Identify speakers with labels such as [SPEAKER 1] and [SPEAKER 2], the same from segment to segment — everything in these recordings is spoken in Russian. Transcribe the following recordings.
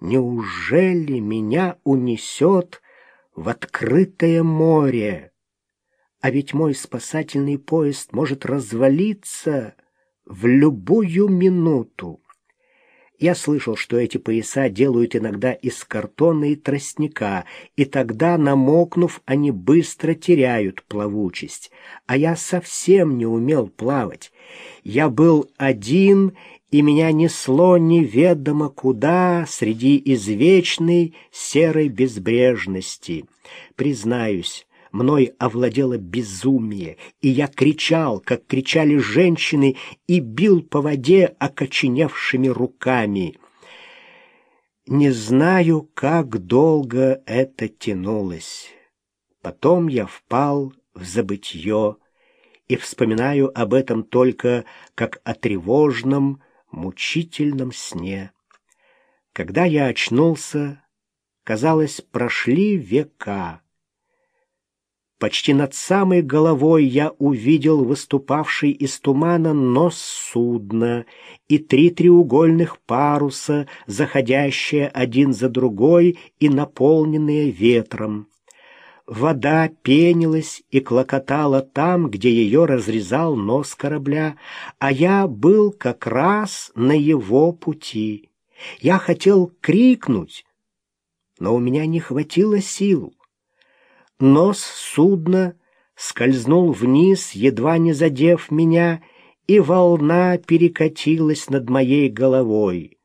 [SPEAKER 1] неужели меня унесет в открытое море? А ведь мой спасательный поезд может развалиться в любую минуту. Я слышал, что эти пояса делают иногда из картона и тростника, и тогда, намокнув, они быстро теряют плавучесть. А я совсем не умел плавать. Я был один, и меня несло неведомо куда среди извечной серой безбрежности. Признаюсь, мной овладело безумие, и я кричал, как кричали женщины, и бил по воде окоченевшими руками. Не знаю, как долго это тянулось. Потом я впал в забытье и вспоминаю об этом только как о тревожном, мучительном сне. Когда я очнулся, казалось, прошли века. Почти над самой головой я увидел выступавший из тумана нос судна и три треугольных паруса, заходящие один за другой и наполненные ветром. Вода пенилась и клокотала там, где ее разрезал нос корабля, а я был как раз на его пути. Я хотел крикнуть, но у меня не хватило сил. Нос судна скользнул вниз, едва не задев меня, и волна перекатилась над моей головой.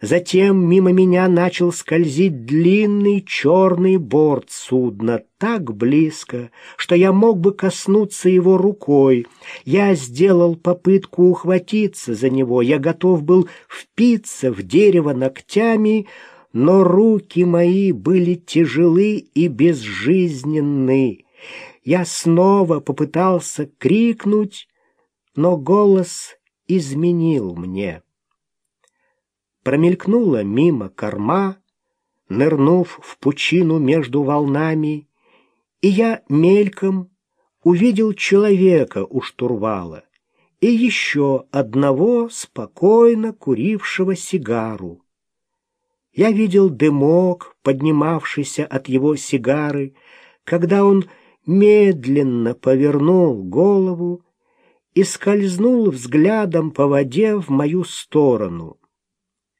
[SPEAKER 1] Затем мимо меня начал скользить длинный черный борт судна так близко, что я мог бы коснуться его рукой. Я сделал попытку ухватиться за него, я готов был впиться в дерево ногтями, но руки мои были тяжелы и безжизненны. Я снова попытался крикнуть, но голос изменил мне. Промелькнула мимо корма, нырнув в пучину между волнами, и я мельком увидел человека у штурвала и еще одного спокойно курившего сигару. Я видел дымок, поднимавшийся от его сигары, когда он медленно повернул голову и скользнул взглядом по воде в мою сторону.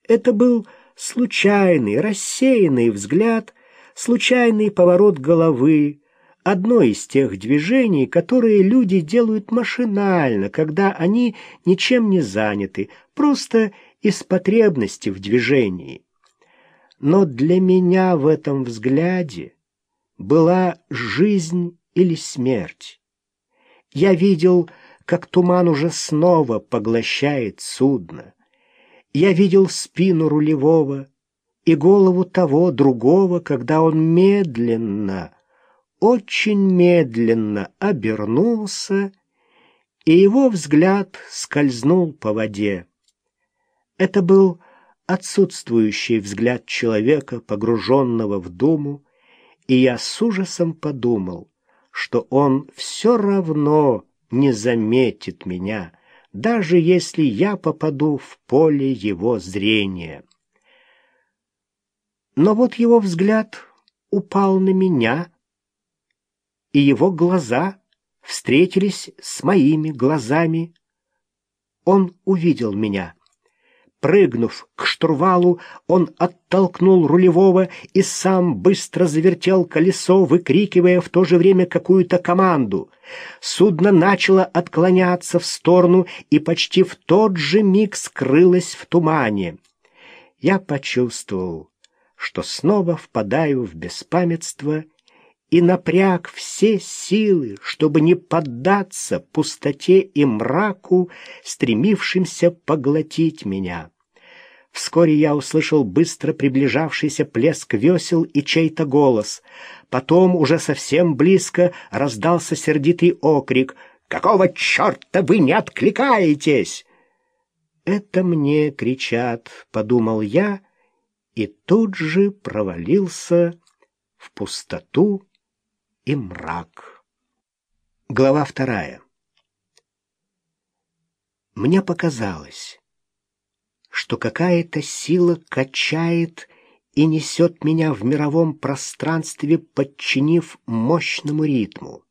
[SPEAKER 1] Это был случайный, рассеянный взгляд, случайный поворот головы, одно из тех движений, которые люди делают машинально, когда они ничем не заняты, просто из потребности в движении. Но для меня в этом взгляде была жизнь или смерть. Я видел, как туман уже снова поглощает судно. Я видел спину рулевого и голову того другого, когда он медленно, очень медленно обернулся, и его взгляд скользнул по воде. Это был отсутствующий взгляд человека, погруженного в думу, и я с ужасом подумал, что он все равно не заметит меня, даже если я попаду в поле его зрения. Но вот его взгляд упал на меня, и его глаза встретились с моими глазами. Он увидел меня. Прыгнув к штурвалу, он оттолкнул рулевого и сам быстро завертел колесо, выкрикивая в то же время какую-то команду. Судно начало отклоняться в сторону и почти в тот же миг скрылось в тумане. Я почувствовал, что снова впадаю в беспамятство и напряг все силы, чтобы не поддаться пустоте и мраку, стремившимся поглотить меня. Вскоре я услышал быстро приближавшийся плеск весел и чей-то голос. Потом, уже совсем близко, раздался сердитый окрик «Какого черта вы не откликаетесь?» «Это мне кричат», — подумал я, и тут же провалился в пустоту и мрак. Глава вторая. Мне показалось, что какая-то сила качает и несет меня в мировом пространстве, подчинив мощному ритму.